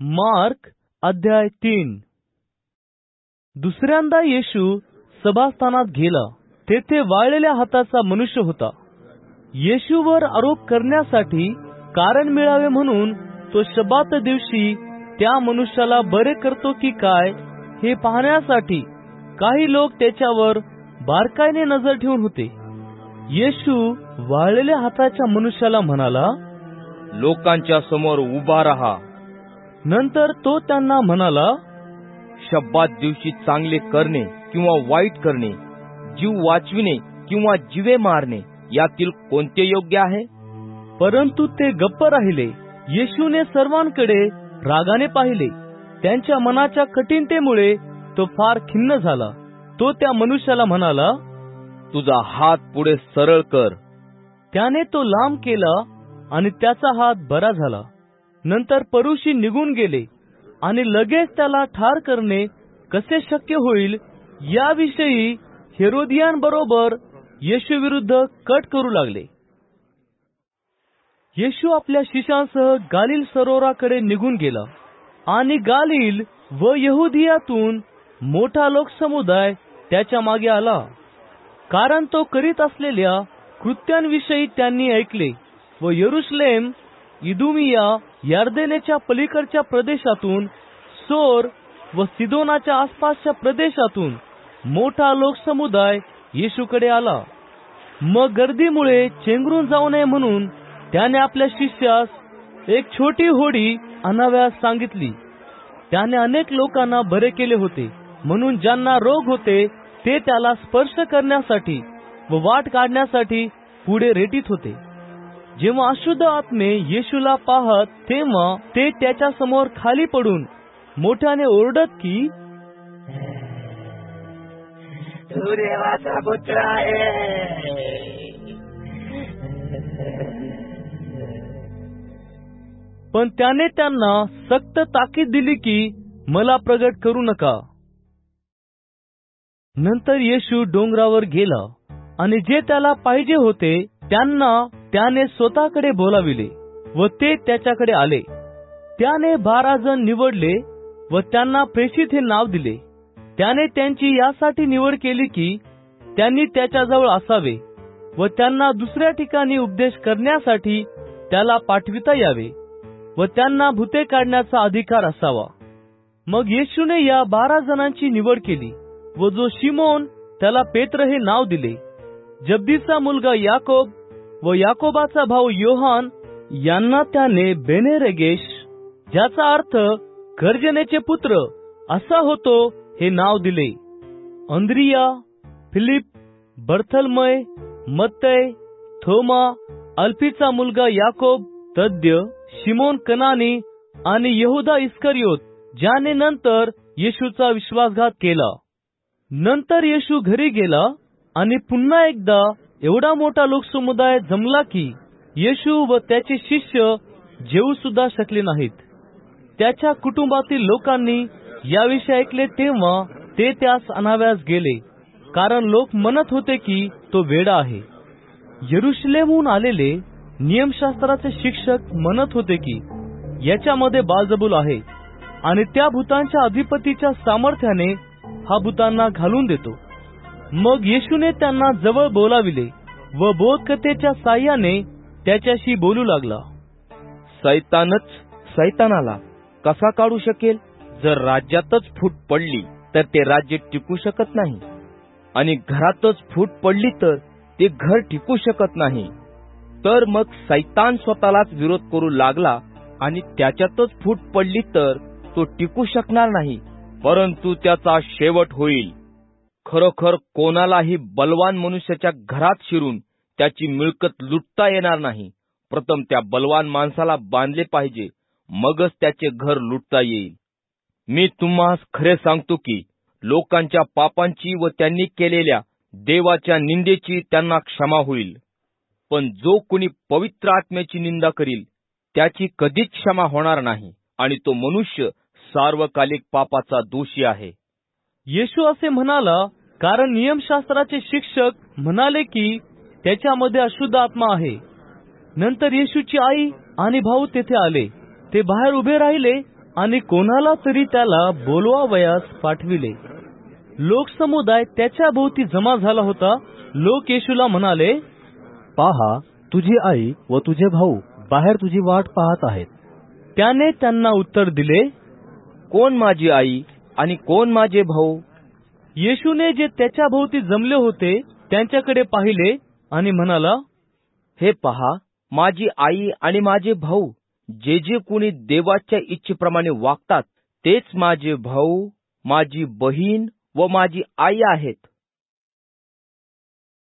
Mark अध्याय तीन. दुसऱ्यांदा येशू सभास्थानात गेला. तेथे वाळलेल्या हाताचा मनुष्य होता. येशूवर आरोप करण्यासाठी कारण मिळावे म्हणून तो शबात दिवशी त्या मनुष्याला बरे करतो की काय हे पाहण्यासाठी काही लोक त्याच्यावर बारकाईने नजर ठेवून होते. येशू वाळलेल्या हाताच्या मनुष्याला म्हणाला लोकांच्या समोर उभा राहा. नंतर तो त्यांना म्हणाला शब्दात दिवशी चांगले करणे किंवा वाईट करणे जीव वाचविणे किंवा जीवे मारणे यातील कोणते योग्य आहे? परंतु ते गप्प राहिले. येशूने सर्वांकडे रागाने पाहिले. त्यांच्या मनाच्या कठीणतेमुळे तो फार खिन्न झाला. तो त्या मनुष्याला म्हणाला तुझा हात पुढे सरळ कर. त्याने तो लांब केला आणि त्याचा हात बरा झाला. नंतर परुषी निघून गेले आणि लगेच त्याला ठार करणे कसे शक्य होईल याविषयी हेरोदियांबरोबर येशूविरुद्ध कट करू लागले. येशू आपल्या शिष्यांसह गालिल सरोवराकडे निघून गेला आणि गालिल व यहुदियातून मोठा लोकसमुदाय त्याच्यामागे आला कारण तो करीत असलेल्या कृत्यांविषयी त्यांनी ऐकले व यरुशलेम इदुमिया यार्देनेच्या पलीकडच्या प्रदेशातून सोर व सिदोनाच्या आसपासच्या प्रदेशातून मोठा लोकसमुदाय येशूकडे आला. मग गर्दीमुळे चेंगरून जाऊ नये म्हणून त्याने आपल्या शिष्यास एक छोटी होडी आणाव्यास सांगितली. त्याने अनेक लोकांना बरे केले होते म्हणून ज्यांना रोग होते ते त्याला स्पर्श करण्यासाठी व वाट काढण्यासाठी पुढे रेटीत होते. जेव्हा अशुद्ध आत्मे येशूला पाहत तेव्हा ते त्याच्यासमोर खाली पडून मोठ्याने ओरडत की तू देवाचा पुत्र आहे. पण त्याने त्यांना सक्त ताकीद दिली की मला प्रगट करू नका. नंतर येशू डोंगरावर गेला आणि जे त्याला पाहिजे होते त्यांना त्याने स्वतःकडे बोलाविले व ते त्याच्याकडे आले. त्याने बारा जण निवडले व त्यांना प्रेषित हे नाव दिले. त्याने त्यांची यासाठी निवड केली की त्यांनी त्याच्याजवळ असावे व त्यांना दुसऱ्या ठिकाणी उपदेश करण्यासाठी त्याला पाठविता यावे व त्यांना भूते काढण्याचा अधिकार असावा. मग येशूने या बारा जणांची निवड केली व जो शिमोन त्याला पेत्र हे नाव दिले. जब्दीचा मुलगा याकोब व याकोबाचा भाऊ योहान यांना त्याने बेनेरेगेश ज्याचा अर्थ गर्जनेचे पुत्र असा होतो हे नाव दिले. अंद्रिया फिलिप बर्थलमय मत्तय थोमा अल्फीचा मुलगा याकोब तद्य शिमोन कनानी आणि यहुदा इस्करियोत ज्याने नंतर येशूचा विश्वासघात केला. नंतर येशू घरी गेला आणि पुन्हा एकदा एवढा मोठा लोकसमुदाय जमला की येशू व त्याचे शिष्य जेवू सुद्धा शकले नाहीत. त्याच्या कुटुंबातील लोकांनी याविषयी ऐकले तेव्हा ते त्यास अनाव्यास गेले कारण लोक म्हणत होते की तो वेडा आहे. यरुशलेमहून आलेले नियमशास्त्राचे शिक्षक म्हणत होते की याच्यामध्ये बाजबूल आहे आणि त्या भूतांच्या अधिपतीच्या सामर्थ्याने हा भूतांना घालून देतो. मग येशूने त्यांना जवळ बोलाविले व बोधकथेच्या साह्याने त्याच्याशी बोलू लागला. सैतानच सैतानाला कसा काढू शकेल? जर राज्यातच फूट पडली तर ते राज्य टिकू शकत नाही. आणि घरातच फूट पडली तर ते घर टिकू शकत नाही. तर मग सैतान स्वतःलाच विरोध करू लागला आणि त्याच्यातच फूट पडली तर तो टिकू शकणार नाही परंतु त्याचा शेवट होईल. खरोखर कोणालाही बलवान मनुष्याच्या घरात शिरून त्याची मिळकत लुटता येणार नाही. प्रथम त्या बलवान माणसाला बांधले पाहिजे मगच त्याचे घर लुटता येईल. मी तुम्हास खरे सांगतो की लोकांच्या पापांची व त्यांनी केलेल्या देवाच्या निंदेची त्यांना क्षमा होईल. पण जो कुणी पवित्र आत्म्याची निंदा करील त्याची कधीच क्षमा होणार नाही आणि तो मनुष्य सार्वकालिक पापाचा दोषी आहे. येशू असे म्हणाला कारण नियमशास्त्राचे शिक्षक म्हणाले की त्याच्यामध्ये अशुद्ध आत्मा आहे. नंतर येशूची आई आणि भाऊ तेथे आले. ते बाहेर उभे राहिले आणि कोणाला तरी त्याला बोलवावयास पाठविले. लोकसमुदाय त्याच्या भोवती जमा झाला होता. लोक येशूला म्हणाले पहा तुझी आई व तुझे भाऊ बाहेर तुझी वाट पाहत आहेत. त्याने त्यांना उत्तर दिले कोण माझी आई आणि कोण माझे भाऊ? येशूने जे त्याच्या भोवती जमले होते त्यांच्याकडे पाहिले आणि म्हणाला हे पहा माझी आई आणि माझे भाऊ जे जे कुणी देवाच्या इच्छेप्रमाणे वागतात तेच माझे भाऊ माझी बहीण व माझी आई आहेत.